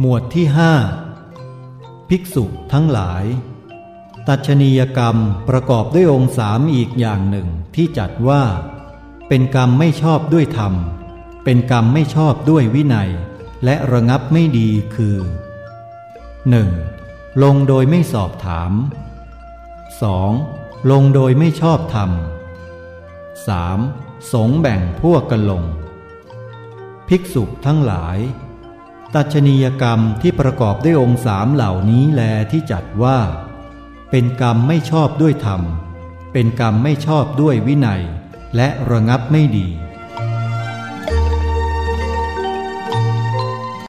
หมวดที่ห้าภิกษุทั้งหลาย ตัชนียกรรมประกอบด้วยองค์สามอีกอย่างหนึ่งที่จัดว่า เป็นกรรมไม่ชอบด้วยธรรม เป็นกรรมไม่ชอบด้วยวินัย และระงับไม่ดีคือ 1. ลงโดยไม่สอบถาม 2. ลงโดยไม่ชอบธรรม 3. สงแบ่งพวกกันลง ภิกษุทั้งหลาย ตัชนียกรรมที่ประกอบด้วยองค์สามเหล่านี้แลที่จัดว่า เป็นกรรมไม่ชอบด้วยธรรม เป็นกรรมไม่ชอบด้วยวินัย และระงับไม่ดี